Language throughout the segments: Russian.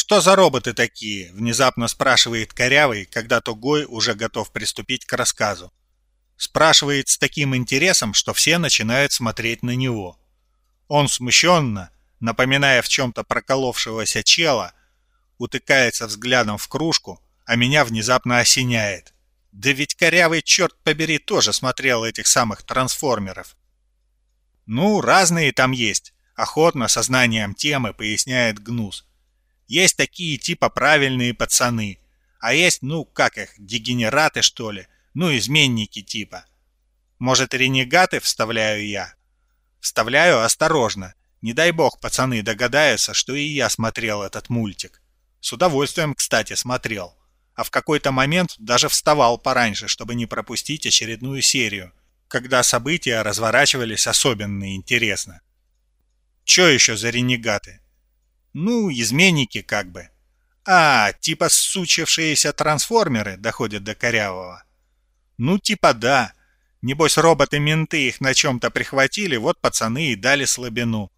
«Что за роботы такие?» – внезапно спрашивает Корявый, когда Тугой уже готов приступить к рассказу. Спрашивает с таким интересом, что все начинают смотреть на него. Он смущенно, напоминая в чем-то проколовшегося чела, утыкается взглядом в кружку, а меня внезапно осеняет. Да ведь корявый, черт побери, тоже смотрел этих самых трансформеров. Ну, разные там есть, охотно, сознанием темы, поясняет Гнус. Есть такие типа правильные пацаны, а есть, ну, как их, дегенераты, что ли, ну, изменники типа. Может, ренегаты, вставляю я. Вставляю осторожно. Не дай бог пацаны догадаются, что и я смотрел этот мультик. С удовольствием, кстати, смотрел. А в какой-то момент даже вставал пораньше, чтобы не пропустить очередную серию, когда события разворачивались особенно интересно. Чё еще за ренегаты? Ну, изменники как бы. А, типа сучившиеся трансформеры доходят до корявого. Ну, типа да. Небось, роботы-менты их на чем-то прихватили, вот пацаны и дали слабину.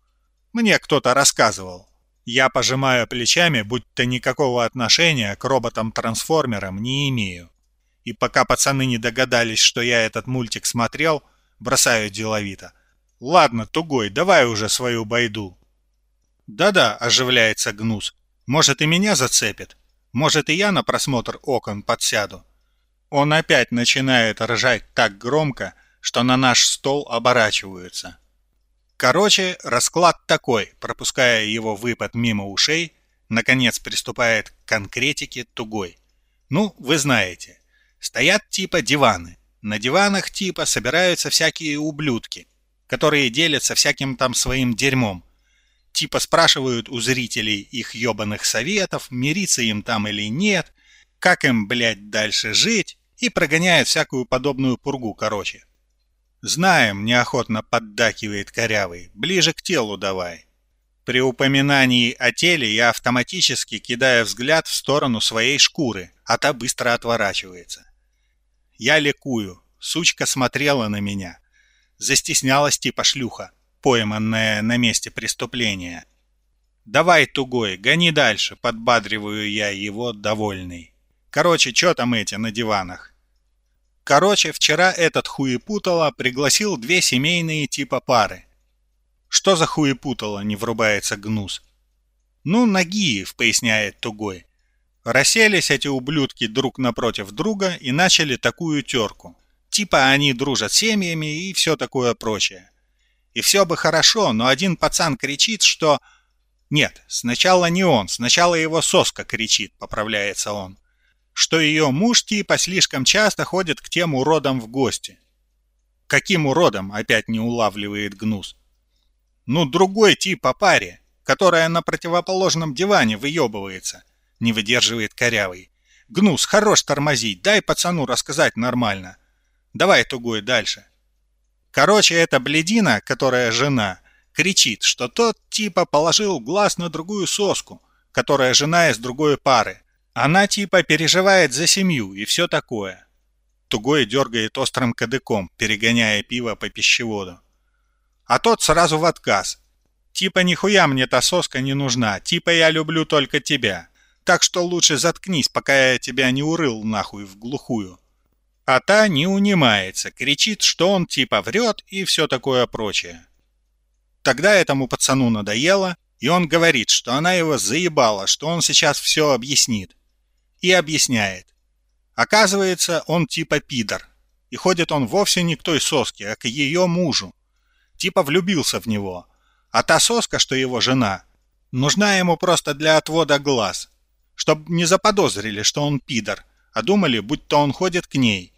Мне кто-то рассказывал. Я пожимаю плечами, будто никакого отношения к роботам-трансформерам не имею. И пока пацаны не догадались, что я этот мультик смотрел, бросаю деловито. «Ладно, Тугой, давай уже свою байду». «Да-да», — оживляется Гнус. «Может, и меня зацепит? Может, и я на просмотр окон подсяду?» Он опять начинает ржать так громко, что на наш стол оборачиваются. Короче, расклад такой, пропуская его выпад мимо ушей, наконец приступает к конкретике тугой. Ну, вы знаете, стоят типа диваны. На диванах типа собираются всякие ублюдки, которые делятся всяким там своим дерьмом. Типа спрашивают у зрителей их ебаных советов, мириться им там или нет, как им, блядь, дальше жить, и прогоняют всякую подобную пургу, короче. «Знаем», — неохотно поддакивает корявый, — «ближе к телу давай». При упоминании о теле я автоматически кидаю взгляд в сторону своей шкуры, а та быстро отворачивается. Я ликую, сучка смотрела на меня. Застеснялась типа шлюха, пойманная на месте преступления. «Давай, тугой, гони дальше», — подбадриваю я его, довольный. «Короче, что там эти на диванах?» Короче, вчера этот хуепутало пригласил две семейные типа пары. Что за хуепутало, не врубается Гнус. Ну, Нагиев, поясняет Тугой. Расселись эти ублюдки друг напротив друга и начали такую терку. Типа они дружат семьями и все такое прочее. И все бы хорошо, но один пацан кричит, что... Нет, сначала не он, сначала его соска кричит, поправляется он что ее муж типа слишком часто ходит к тем уродам в гости. Каким уродом, опять не улавливает Гнус. Ну, другой тип по паре, которая на противоположном диване выебывается, не выдерживает корявый. Гнус, хорош тормозить, дай пацану рассказать нормально. Давай, тугой, дальше. Короче, эта бледина, которая жена, кричит, что тот типа положил глаз на другую соску, которая жена из другой пары, она типа переживает за семью и все такое. Тугой дергает острым кадыком, перегоняя пиво по пищеводу. А тот сразу в отказ. Типа нихуя мне та соска не нужна, типа я люблю только тебя. Так что лучше заткнись, пока я тебя не урыл нахуй в глухую. А та не унимается, кричит, что он типа врет и все такое прочее. Тогда этому пацану надоело, и он говорит, что она его заебала, что он сейчас все объяснит и объясняет. Оказывается, он типа пидор, и ходит он вовсе не к той соске, а к ее мужу. Типа влюбился в него, а та соска, что его жена, нужна ему просто для отвода глаз, чтобы не заподозрили, что он пидор, а думали, будто он ходит к ней.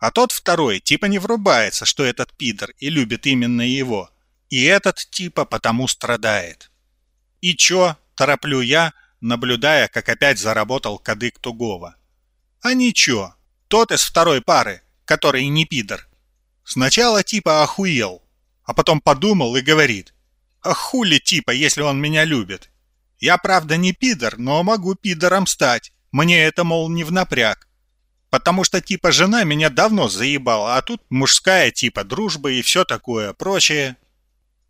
А тот второй типа не врубается, что этот пидор и любит именно его, и этот типа потому страдает. И чё, тороплю я, наблюдая, как опять заработал кадык Тугова. А ничего, тот из второй пары, который не пидор. Сначала типа охуел, а потом подумал и говорит, «А хули типа, если он меня любит? Я, правда, не пидор, но могу пидором стать. Мне это, мол, не в напряг. Потому что типа жена меня давно заебала, а тут мужская типа дружба и все такое прочее.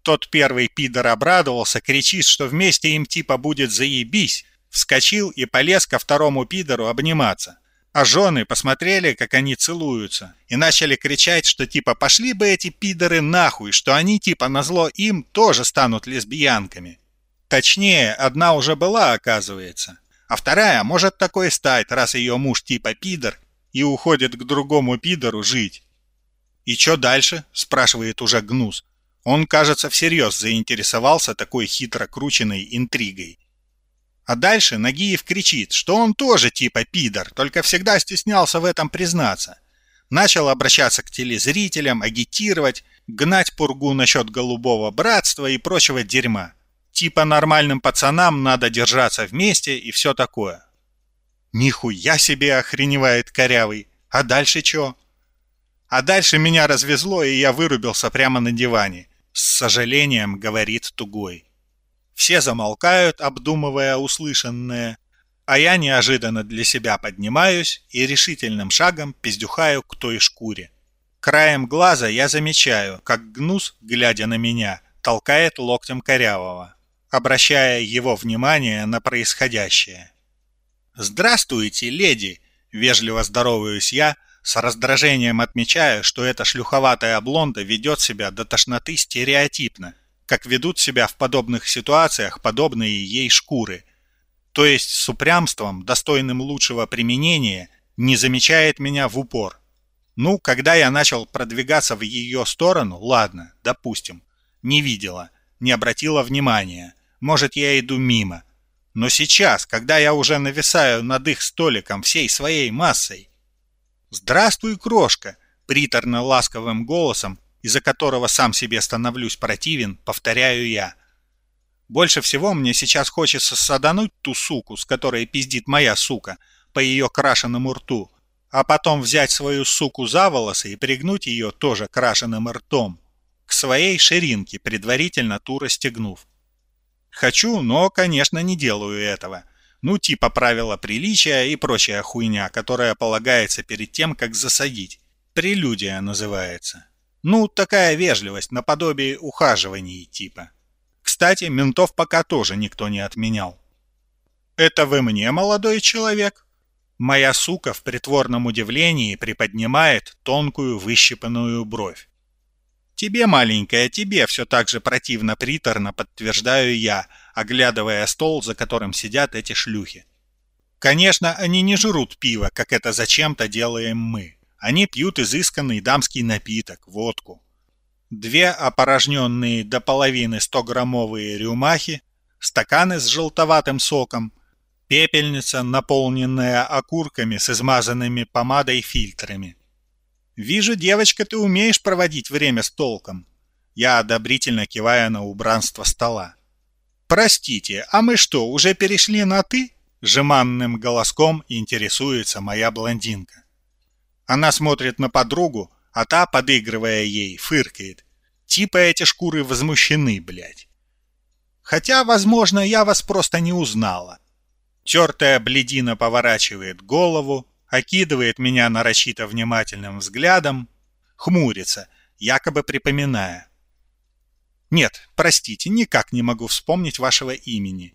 Тот первый пидор обрадовался, кричит, что вместе им типа будет заебись, Вскочил и полез ко второму пидору обниматься. А жены посмотрели, как они целуются, и начали кричать, что типа пошли бы эти пидоры нахуй, что они типа назло им тоже станут лесбиянками. Точнее, одна уже была, оказывается. А вторая может такой стать, раз ее муж типа пидор и уходит к другому пидору жить. «И что дальше?» – спрашивает уже Гнус. Он, кажется, всерьез заинтересовался такой хитро крученной интригой. А дальше Нагиев кричит, что он тоже типа пидор, только всегда стеснялся в этом признаться. Начал обращаться к телезрителям, агитировать, гнать пургу насчет голубого братства и прочего дерьма. Типа нормальным пацанам надо держаться вместе и все такое. Нихуя себе охреневает корявый. А дальше что? А дальше меня развезло, и я вырубился прямо на диване. С сожалением говорит Тугой. Все замолкают, обдумывая услышанное, а я неожиданно для себя поднимаюсь и решительным шагом пиздюхаю к той шкуре. Краем глаза я замечаю, как Гнус, глядя на меня, толкает локтем корявого, обращая его внимание на происходящее. «Здравствуйте, леди!» — вежливо здороваюсь я, с раздражением отмечая, что эта шлюховатая блонда ведет себя до тошноты стереотипно, как ведут себя в подобных ситуациях подобные ей шкуры. То есть с упрямством, достойным лучшего применения, не замечает меня в упор. Ну, когда я начал продвигаться в ее сторону, ладно, допустим, не видела, не обратила внимания, может, я иду мимо. Но сейчас, когда я уже нависаю над их столиком всей своей массой... «Здравствуй, крошка!» приторно-ласковым голосом из-за которого сам себе становлюсь противен, повторяю я. Больше всего мне сейчас хочется садануть ту суку, с которой пиздит моя сука, по ее крашенному рту, а потом взять свою суку за волосы и пригнуть ее тоже крашеным ртом, к своей ширинке, предварительно ту расстегнув. Хочу, но, конечно, не делаю этого. Ну, типа правила приличия и прочая хуйня, которая полагается перед тем, как засадить. Прелюдия называется. Ну, такая вежливость, наподобие ухаживаний типа. Кстати, ментов пока тоже никто не отменял. «Это вы мне, молодой человек?» Моя сука в притворном удивлении приподнимает тонкую выщипанную бровь. «Тебе, маленькая, тебе все так же противно-приторно, подтверждаю я, оглядывая стол, за которым сидят эти шлюхи. Конечно, они не жрут пиво, как это зачем-то делаем мы. Они пьют изысканный дамский напиток, водку. Две опорожненные до половины 100-граммовые рюмахи, стаканы с желтоватым соком, пепельница, наполненная окурками с измазанными помадой фильтрами. «Вижу, девочка, ты умеешь проводить время с толком». Я одобрительно киваю на убранство стола. «Простите, а мы что, уже перешли на «ты»?» Жеманным голоском интересуется моя блондинка. Она смотрит на подругу, а та, подыгрывая ей, фыркает. Типа эти шкуры возмущены, блядь. Хотя, возможно, я вас просто не узнала. Тертая бледина поворачивает голову, окидывает меня нарочито внимательным взглядом, хмурится, якобы припоминая. «Нет, простите, никак не могу вспомнить вашего имени».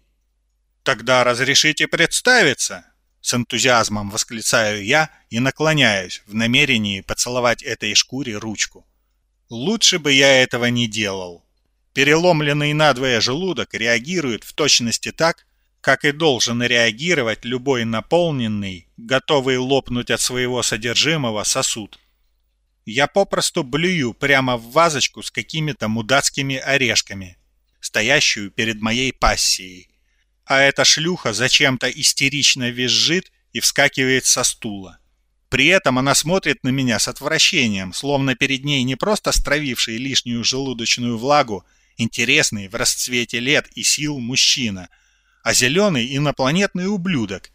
«Тогда разрешите представиться?» С энтузиазмом восклицаю я и наклоняюсь в намерении поцеловать этой шкуре ручку. Лучше бы я этого не делал. Переломленный надвое желудок реагирует в точности так, как и должен реагировать любой наполненный, готовый лопнуть от своего содержимого сосуд. Я попросту блюю прямо в вазочку с какими-то мудацкими орешками, стоящую перед моей пассией а эта шлюха зачем-то истерично визжит и вскакивает со стула. При этом она смотрит на меня с отвращением, словно перед ней не просто стравивший лишнюю желудочную влагу, интересный в расцвете лет и сил мужчина, а зеленый инопланетный ублюдок.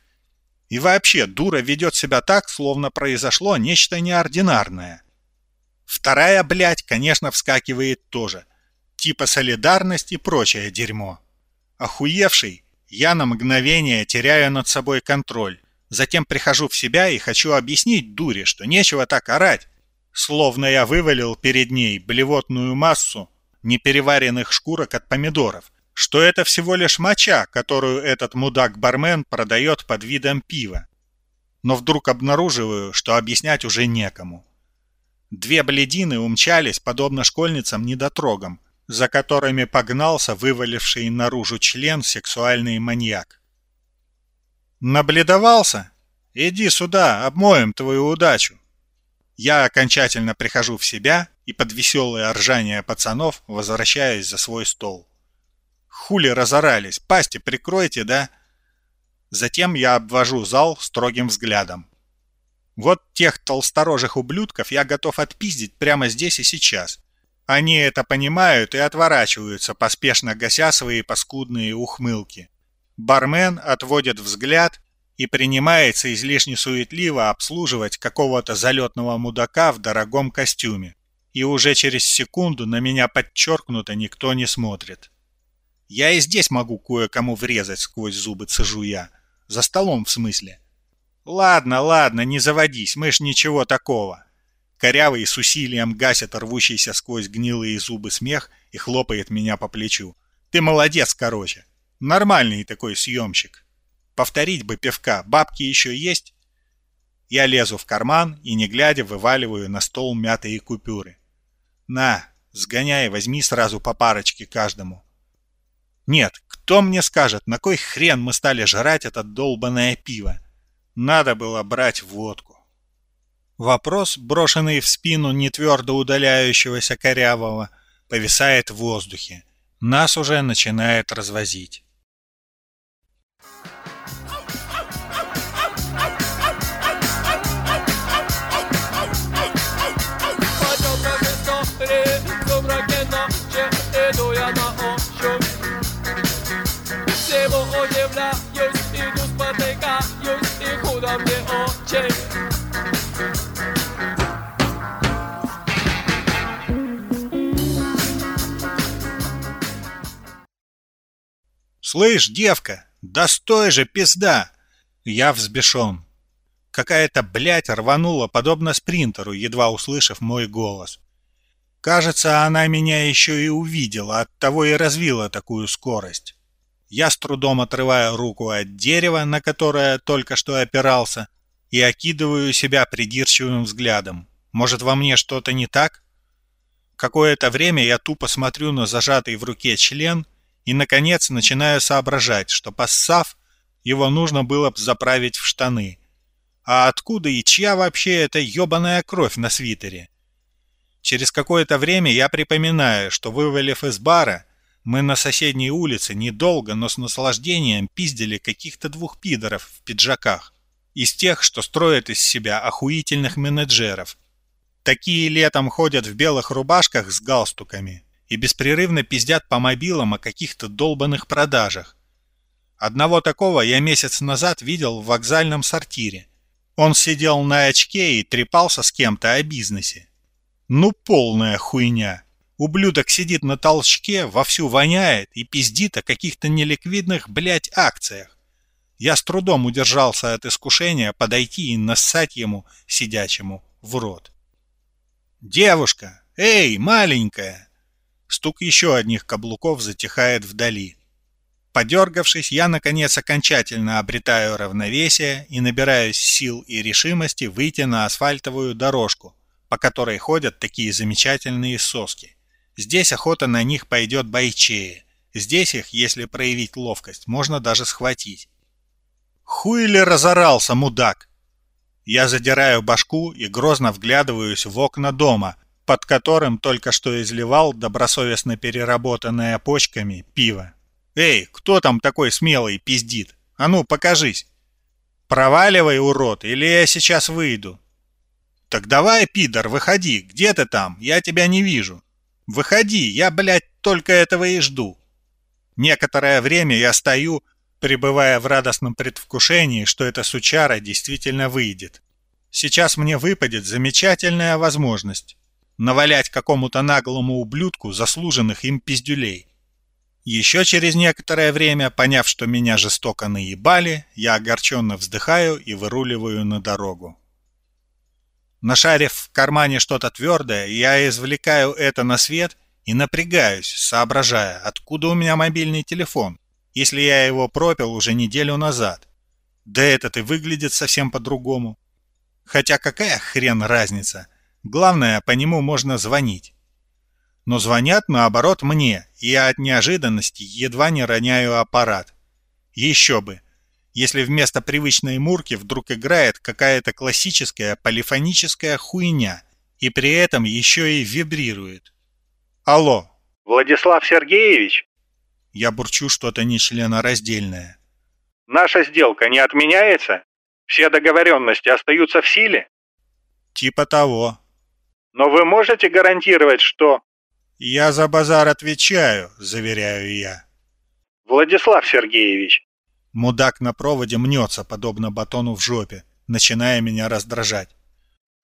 И вообще, дура ведет себя так, словно произошло нечто неординарное. Вторая, блядь, конечно, вскакивает тоже. Типа солидарность и прочее дерьмо. Охуевший, я на мгновение теряю над собой контроль. Затем прихожу в себя и хочу объяснить дуре, что нечего так орать. Словно я вывалил перед ней блевотную массу непереваренных шкурок от помидоров, что это всего лишь моча, которую этот мудак-бармен продает под видом пива. Но вдруг обнаруживаю, что объяснять уже некому. Две бледины умчались, подобно школьницам-недотрогам, за которыми погнался вываливший наружу член сексуальный маньяк. Набледовался? Иди сюда, обмоем твою удачу. Я окончательно прихожу в себя и под веселое ржание пацанов возвращаюсь за свой стол. Хули разорались, пасти прикройте, да? Затем я обвожу зал строгим взглядом. Вот тех толсторожих ублюдков я готов отпиздить прямо здесь и сейчас. Они это понимают и отворачиваются, поспешно гася свои паскудные ухмылки. Бармен отводит взгляд и принимается излишне суетливо обслуживать какого-то залетного мудака в дорогом костюме. И уже через секунду на меня подчеркнуто никто не смотрит. Я и здесь могу кое-кому врезать сквозь зубы, цежу я. За столом, в смысле. Ладно, ладно, не заводись, мы ж ничего такого. Корявый с усилием гасит рвущийся сквозь гнилые зубы смех и хлопает меня по плечу. Ты молодец, короче. Нормальный такой съемщик. Повторить бы пивка, бабки еще есть? Я лезу в карман и, не глядя, вываливаю на стол мятые купюры. На, сгоняй, возьми сразу по парочке каждому. Нет, кто мне скажет, на кой хрен мы стали жрать это долбанное пиво? Надо было брать водку. Вопрос, брошенный в спину нетвердо удаляющегося корявого, повисает в воздухе. Нас уже начинает развозить. «Слышь, девка, да стой же, пизда!» Я взбешен. Какая-то блядь рванула, подобно спринтеру, едва услышав мой голос. Кажется, она меня еще и увидела, оттого и развила такую скорость. Я с трудом отрываю руку от дерева, на которое только что опирался, и окидываю себя придирчивым взглядом. Может, во мне что-то не так? Какое-то время я тупо смотрю на зажатый в руке член и, наконец, начинаю соображать, что, поссав, его нужно было бы заправить в штаны. А откуда и чья вообще эта ебаная кровь на свитере? Через какое-то время я припоминаю, что, вывалив из бара, мы на соседней улице недолго, но с наслаждением пиздили каких-то двух пидоров в пиджаках. Из тех, что строят из себя охуительных менеджеров. Такие летом ходят в белых рубашках с галстуками, и беспрерывно пиздят по мобилам о каких-то долбанных продажах. Одного такого я месяц назад видел в вокзальном сортире. Он сидел на очке и трепался с кем-то о бизнесе. Ну, полная хуйня. Ублюдок сидит на толчке, вовсю воняет и пиздит о каких-то неликвидных, блядь, акциях. Я с трудом удержался от искушения подойти и нассать ему, сидячему, в рот. «Девушка! Эй, маленькая!» Стук еще одних каблуков затихает вдали. Подергавшись, я, наконец, окончательно обретаю равновесие и набираюсь сил и решимости выйти на асфальтовую дорожку, по которой ходят такие замечательные соски. Здесь охота на них пойдет бойчее. Здесь их, если проявить ловкость, можно даже схватить. Хуй ли разорался, мудак? Я задираю башку и грозно вглядываюсь в окна дома, под которым только что изливал добросовестно переработанное почками пиво. «Эй, кто там такой смелый пиздит? А ну, покажись!» «Проваливай, урод, или я сейчас выйду!» «Так давай, пидор, выходи, где ты там? Я тебя не вижу!» «Выходи, я, блядь, только этого и жду!» Некоторое время я стою, пребывая в радостном предвкушении, что эта сучара действительно выйдет. Сейчас мне выпадет замечательная возможность навалять какому-то наглому ублюдку заслуженных им пиздюлей. Еще через некоторое время, поняв, что меня жестоко наебали, я огорченно вздыхаю и выруливаю на дорогу. Нашарив в кармане что-то твердое, я извлекаю это на свет и напрягаюсь, соображая, откуда у меня мобильный телефон, если я его пропил уже неделю назад. Да этот и выглядит совсем по-другому. Хотя какая хрен разница? Главное, по нему можно звонить. Но звонят, наоборот, мне, и я от неожиданности едва не роняю аппарат. Еще бы, если вместо привычной мурки вдруг играет какая-то классическая полифоническая хуйня, и при этом еще и вибрирует. Алло. Владислав Сергеевич? Я бурчу что-то нечленораздельное. Наша сделка не отменяется? Все договоренности остаются в силе? Типа того. Но вы можете гарантировать, что... Я за базар отвечаю, заверяю я. Владислав Сергеевич. Мудак на проводе мнется, подобно батону в жопе, начиная меня раздражать.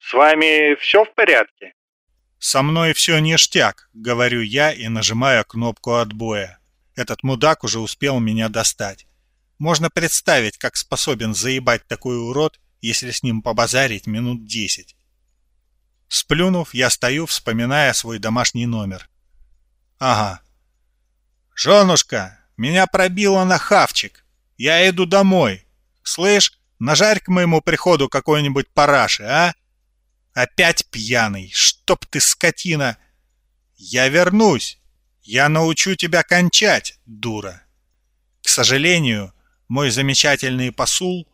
С вами все в порядке? Со мной все ништяк, говорю я и нажимаю кнопку отбоя. Этот мудак уже успел меня достать. Можно представить, как способен заебать такой урод, если с ним побазарить минут десять. Сплюнув, я стою, вспоминая свой домашний номер. Ага. «Женушка, меня пробило на хавчик. Я иду домой. Слышь, нажарь к моему приходу какой-нибудь параши, а? Опять пьяный, чтоб ты, скотина! Я вернусь. Я научу тебя кончать, дура. К сожалению, мой замечательный посул,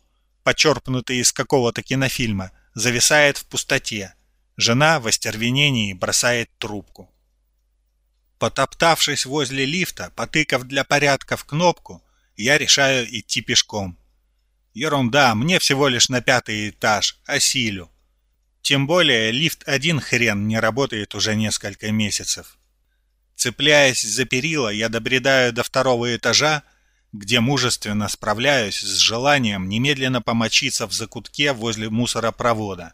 почерпнутый из какого-то кинофильма, зависает в пустоте. Жена в остервенении бросает трубку. Потоптавшись возле лифта, потыкав для порядка в кнопку, я решаю идти пешком. Ерунда, мне всего лишь на пятый этаж, осилю. Тем более лифт один хрен не работает уже несколько месяцев. Цепляясь за перила, я добредаю до второго этажа, где мужественно справляюсь с желанием немедленно помочиться в закутке возле мусоропровода.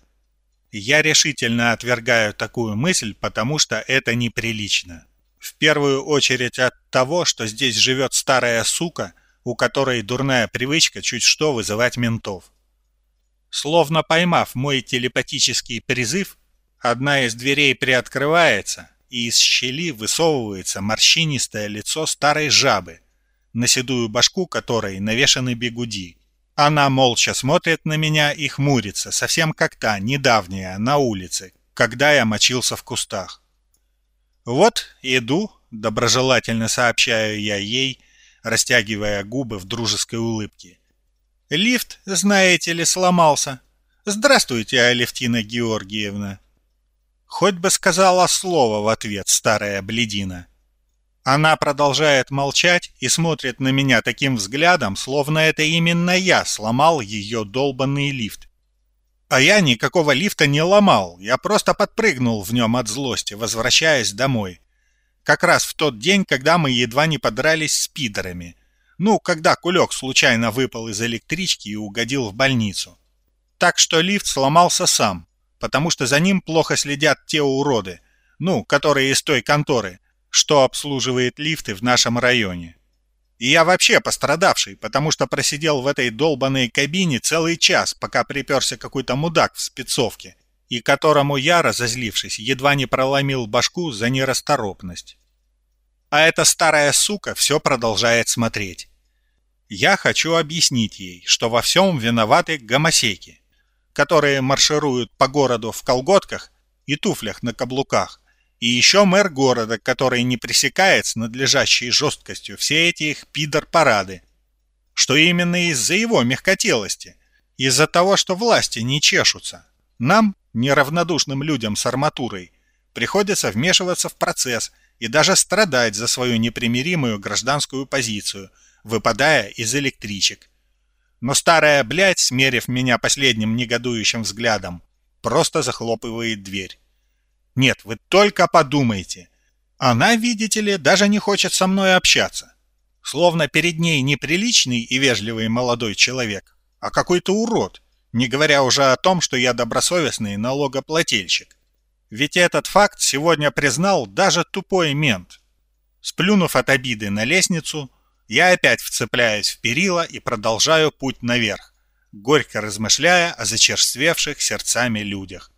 Я решительно отвергаю такую мысль, потому что это неприлично. В первую очередь от того, что здесь живет старая сука, у которой дурная привычка чуть что вызывать ментов. Словно поймав мой телепатический призыв, одна из дверей приоткрывается, и из щели высовывается морщинистое лицо старой жабы, на седую башку которой навешаны бегуди. Она молча смотрит на меня и хмурится, совсем как та, недавняя, на улице, когда я мочился в кустах. «Вот, иду», — доброжелательно сообщаю я ей, растягивая губы в дружеской улыбке. «Лифт, знаете ли, сломался. Здравствуйте, Алевтина Георгиевна». Хоть бы сказала слово в ответ, старая бледина. Она продолжает молчать и смотрит на меня таким взглядом, словно это именно я сломал ее долбанный лифт. А я никакого лифта не ломал, я просто подпрыгнул в нем от злости, возвращаясь домой. Как раз в тот день, когда мы едва не подрались с пидорами. Ну, когда кулек случайно выпал из электрички и угодил в больницу. Так что лифт сломался сам, потому что за ним плохо следят те уроды, ну, которые из той конторы, что обслуживает лифты в нашем районе. И я вообще пострадавший, потому что просидел в этой долбанной кабине целый час, пока приперся какой-то мудак в спецовке, и которому я, разозлившись, едва не проломил башку за нерасторопность. А эта старая сука все продолжает смотреть. Я хочу объяснить ей, что во всем виноваты гомосеки, которые маршируют по городу в колготках и туфлях на каблуках, и еще мэр города, который не пресекает с надлежащей жесткостью все эти их пидор-парады. Что именно из-за его мягкотелости, из-за того, что власти не чешутся. Нам, неравнодушным людям с арматурой, приходится вмешиваться в процесс и даже страдать за свою непримиримую гражданскую позицию, выпадая из электричек. Но старая блядь, смерив меня последним негодующим взглядом, просто захлопывает дверь. Нет, вы только подумайте. Она, видите ли, даже не хочет со мной общаться. Словно перед ней неприличный и вежливый молодой человек, а какой-то урод, не говоря уже о том, что я добросовестный налогоплательщик. Ведь этот факт сегодня признал даже тупой мент. Сплюнув от обиды на лестницу, я опять вцепляюсь в перила и продолжаю путь наверх, горько размышляя о зачерствевших сердцами людях.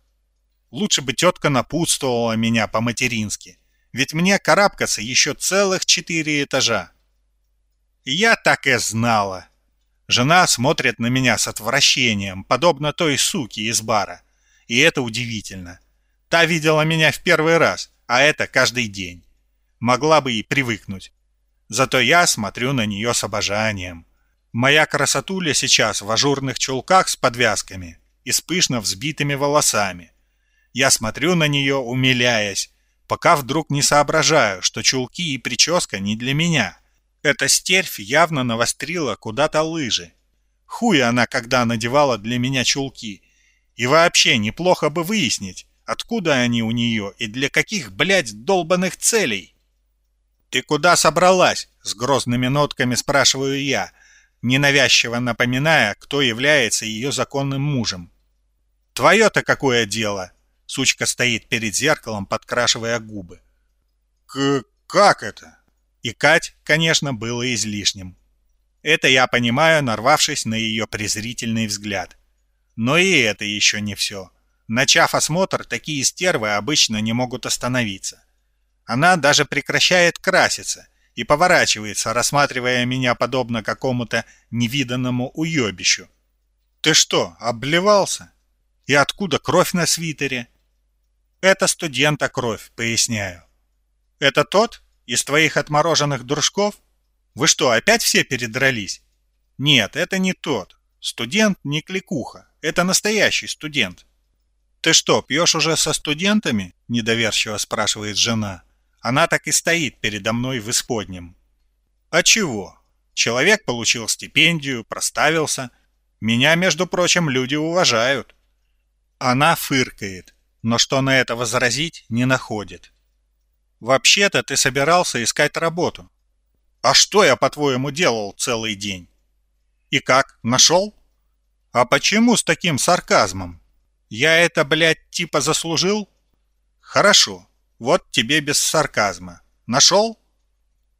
Лучше бы тетка напутствовала меня по-матерински. Ведь мне карабкаться еще целых четыре этажа. Я так и знала. Жена смотрит на меня с отвращением, подобно той суке из бара. И это удивительно. Та видела меня в первый раз, а это каждый день. Могла бы и привыкнуть. Зато я смотрю на нее с обожанием. Моя красотуля сейчас в ажурных чулках с подвязками и с пышно взбитыми волосами. Я смотрю на нее, умиляясь, пока вдруг не соображаю, что чулки и прическа не для меня. Эта стервь явно навострила куда-то лыжи. Хуй она, когда надевала для меня чулки. И вообще неплохо бы выяснить, откуда они у нее и для каких, блядь, долбанных целей. «Ты куда собралась?» — с грозными нотками спрашиваю я, ненавязчиво напоминая, кто является ее законным мужем. «Твое-то какое дело?» — сучка стоит перед зеркалом, подкрашивая губы. «К... как это?» И Кать, конечно, было излишним. Это я понимаю, нарвавшись на ее презрительный взгляд. Но и это еще не все. Начав осмотр, такие стервы обычно не могут остановиться. Она даже прекращает краситься и поворачивается, рассматривая меня подобно какому-то невиданному уебищу. «Ты что, обливался? И откуда кровь на свитере?» «Это студента кровь», — поясняю. «Это тот из твоих отмороженных дружков? Вы что, опять все передрались?» «Нет, это не тот. Студент не кликуха. Это настоящий студент». «Ты что, пьешь уже со студентами?» — недоверчиво спрашивает жена. Она так и стоит передо мной в исподнем. А чего? Человек получил стипендию, проставился. Меня, между прочим, люди уважают. Она фыркает, но что на это возразить, не находит. Вообще-то ты собирался искать работу. А что я, по-твоему, делал целый день? И как, нашел? А почему с таким сарказмом? Я это, блядь, типа заслужил? Хорошо, вот тебе без сарказма. Нашел?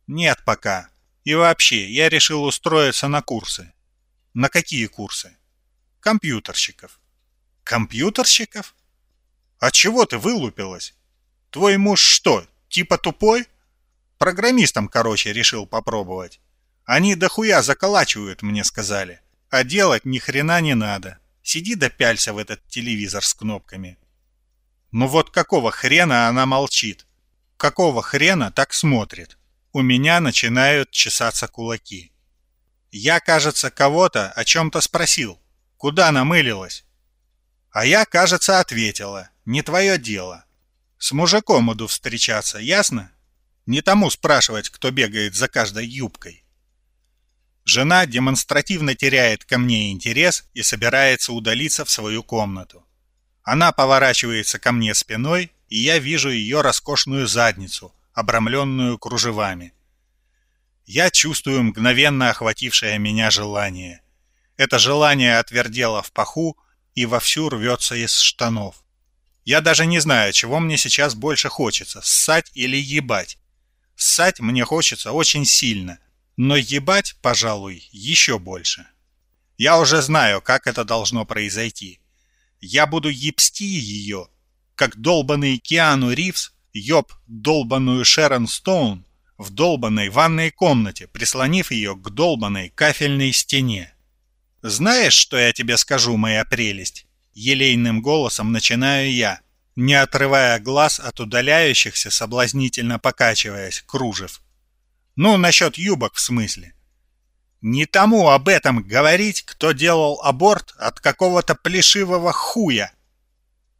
Нет пока. И вообще, я решил устроиться на курсы. На какие курсы? Компьютерщиков. Компьютерщиков? А чего ты вылупилась? Твой муж что, типа тупой? Программистом, короче, решил попробовать. Они дохуя заколачивают, мне сказали. А делать ни хрена не надо. Сиди да пялься в этот телевизор с кнопками. Ну вот какого хрена она молчит? Какого хрена так смотрит? У меня начинают чесаться кулаки. Я, кажется, кого-то о чем-то спросил. Куда намылилась? А я, кажется, ответила. Не твое дело. С мужиком иду встречаться, ясно? Не тому спрашивать, кто бегает за каждой юбкой. Жена демонстративно теряет ко мне интерес и собирается удалиться в свою комнату. Она поворачивается ко мне спиной, и я вижу ее роскошную задницу, обрамленную кружевами. Я чувствую мгновенно охватившее меня желание. Это желание отвердело в паху и вовсю рвется из штанов. Я даже не знаю, чего мне сейчас больше хочется, ссать или ебать. Ссать мне хочется очень сильно, но ебать, пожалуй, еще больше. Я уже знаю, как это должно произойти. Я буду ебсти ее, как долбанный Киану Ривз ёб долбанную Шерон Стоун в долбанной ванной комнате, прислонив ее к долбанной кафельной стене. «Знаешь, что я тебе скажу, моя прелесть?» Елейным голосом начинаю я, не отрывая глаз от удаляющихся, соблазнительно покачиваясь, кружев. «Ну, насчет юбок в смысле. Не тому об этом говорить, кто делал аборт от какого-то плешивого хуя.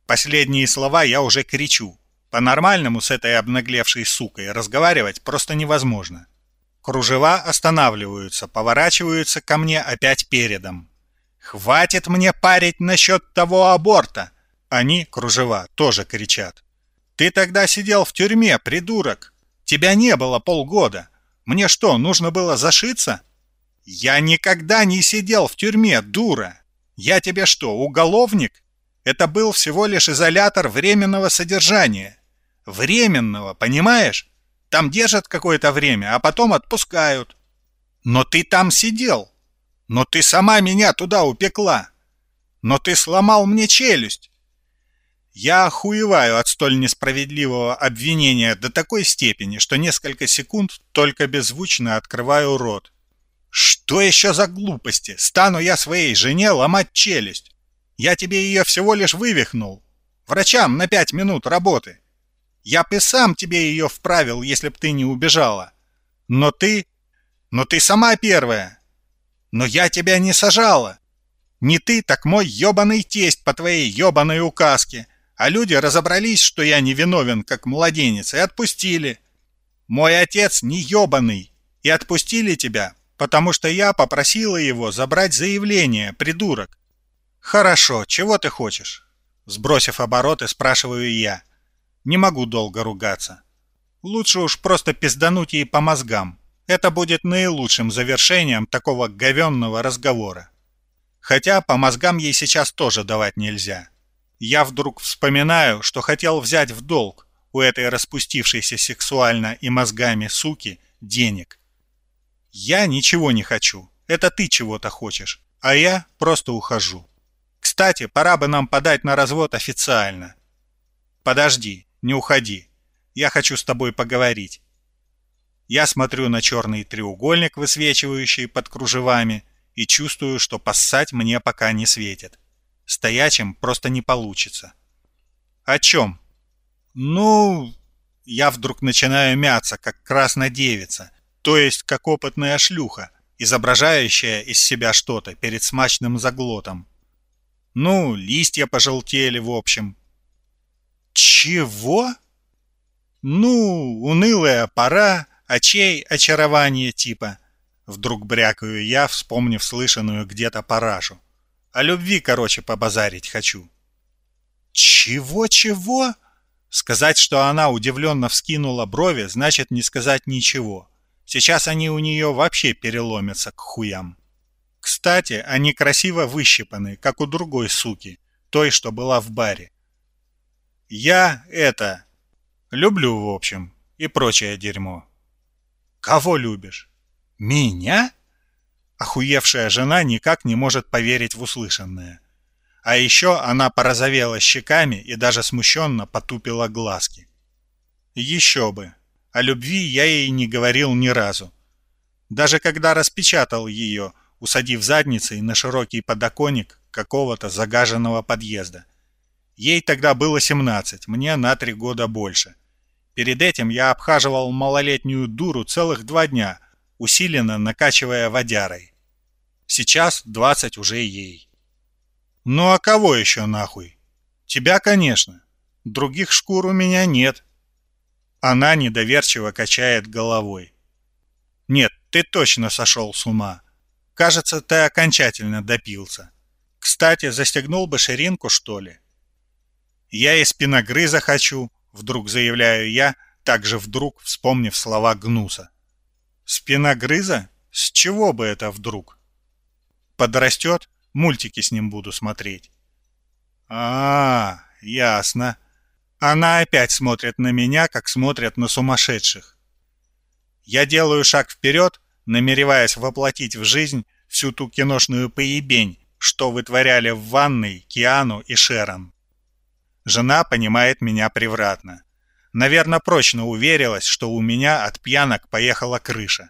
Последние слова я уже кричу. По-нормальному с этой обнаглевшей сукой разговаривать просто невозможно. Кружева останавливаются, поворачиваются ко мне опять передом. «Хватит мне парить насчет того аборта!» Они, кружева, тоже кричат. «Ты тогда сидел в тюрьме, придурок! Тебя не было полгода! Мне что, нужно было зашиться?» «Я никогда не сидел в тюрьме, дура! Я тебе что, уголовник? Это был всего лишь изолятор временного содержания. Временного, понимаешь? Там держат какое-то время, а потом отпускают. Но ты там сидел. Но ты сама меня туда упекла. Но ты сломал мне челюсть. Я охуеваю от столь несправедливого обвинения до такой степени, что несколько секунд только беззвучно открываю рот. Что еще за глупости? Стану я своей жене ломать челюсть. Я тебе ее всего лишь вывихнул. Врачам на пять минут работы. Я бы сам тебе ее вправил, если б ты не убежала. Но ты... Но ты сама первая. Но я тебя не сажала. Не ты, так мой ебаный тесть по твоей ебаной указке. А люди разобрались, что я невиновен, как младенец, и отпустили. Мой отец не ебаный. И отпустили тебя, потому что я попросила его забрать заявление, придурок. Хорошо, чего ты хочешь? Сбросив обороты, спрашиваю я. Не могу долго ругаться. Лучше уж просто пиздануть ей по мозгам. Это будет наилучшим завершением такого говенного разговора. Хотя по мозгам ей сейчас тоже давать нельзя. Я вдруг вспоминаю, что хотел взять в долг у этой распустившейся сексуально и мозгами суки денег. Я ничего не хочу. Это ты чего-то хочешь. А я просто ухожу. Кстати, пора бы нам подать на развод официально. Подожди, не уходи. Я хочу с тобой поговорить. Я смотрю на черный треугольник, высвечивающий под кружевами, и чувствую, что поссать мне пока не светит. Стоячим просто не получится. О чем? Ну, я вдруг начинаю мяться, как красная девица, то есть как опытная шлюха, изображающая из себя что-то перед смачным заглотом. Ну, листья пожелтели, в общем. Чего? Ну, унылая пора, очей очарование типа. Вдруг брякаю я, вспомнив слышанную где-то парашу. О любви, короче, побазарить хочу. Чего-чего? Сказать, что она удивленно вскинула брови, значит не сказать ничего. Сейчас они у нее вообще переломятся к хуям. Кстати, они красиво выщипаны, как у другой суки, той, что была в баре. Я это... Люблю, в общем, и прочее дерьмо. Кого любишь? Меня? Охуевшая жена никак не может поверить в услышанное. А еще она порозовела щеками и даже смущенно потупила глазки. Еще бы. О любви я ей не говорил ни разу. Даже когда распечатал ее, усадив задницей на широкий подоконник какого-то загаженного подъезда. Ей тогда было 17, мне на три года больше. Перед этим я обхаживал малолетнюю дуру целых два дня, усиленно накачивая водярой. Сейчас 20 уже ей. Ну а кого еще нахуй? Тебя, конечно. Других шкур у меня нет. Она недоверчиво качает головой. Нет, ты точно сошел с ума. Кажется, ты окончательно допился. Кстати, застегнул бы ширинку, что ли? Я и спиногрыза хочу, вдруг заявляю я, также вдруг вспомнив слова Гнуса. Спиногрыза? С чего бы это вдруг? Подрастет, мультики с ним буду смотреть. А, -а, -а ясно. Она опять смотрит на меня, как смотрят на сумасшедших. Я делаю шаг вперед, намереваясь воплотить в жизнь всю ту киношную поебень, что вытворяли в ванной Киану и Шерон. Жена понимает меня превратно. Наверное, прочно уверилась, что у меня от пьянок поехала крыша.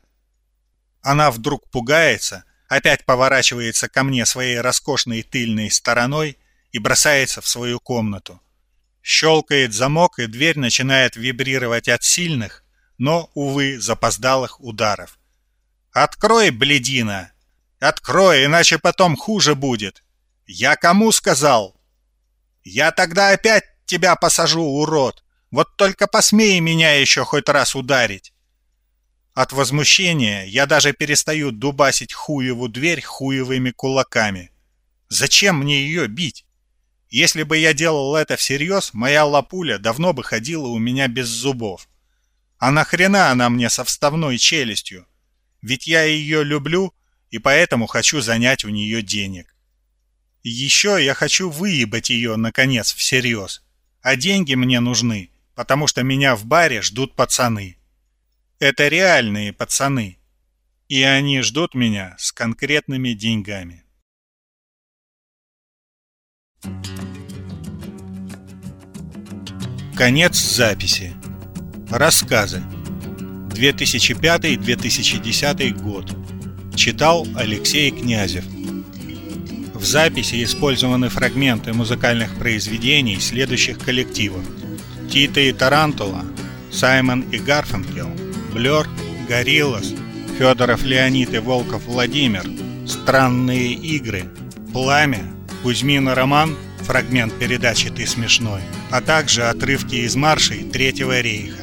Она вдруг пугается, опять поворачивается ко мне своей роскошной тыльной стороной и бросается в свою комнату. Щелкает замок, и дверь начинает вибрировать от сильных, но, увы, запоздалых ударов. «Открой, бледина! Открой, иначе потом хуже будет! Я кому сказал?» «Я тогда опять тебя посажу, урод! Вот только посмей меня еще хоть раз ударить!» От возмущения я даже перестаю дубасить хуеву дверь хуевыми кулаками. Зачем мне ее бить? Если бы я делал это всерьез, моя лапуля давно бы ходила у меня без зубов. А нахрена она мне со вставной челюстью? Ведь я ее люблю и поэтому хочу занять у нее денег. Еще я хочу выебать ее, наконец, всерьез. А деньги мне нужны, потому что меня в баре ждут пацаны. Это реальные пацаны. И они ждут меня с конкретными деньгами. Конец записи. Рассказы. 2005-2010 год. Читал Алексей Князев. В записи использованы фрагменты музыкальных произведений следующих коллективов. Tito & Tarantula, Simon & Garfunkel, Blur, Gorillaz, Федоров Леонид и Волков Владимир, Странные игры, Пламя, Кузьмина Роман, фрагмент передачи «Ты смешной», а также отрывки из маршей Третьего рейха.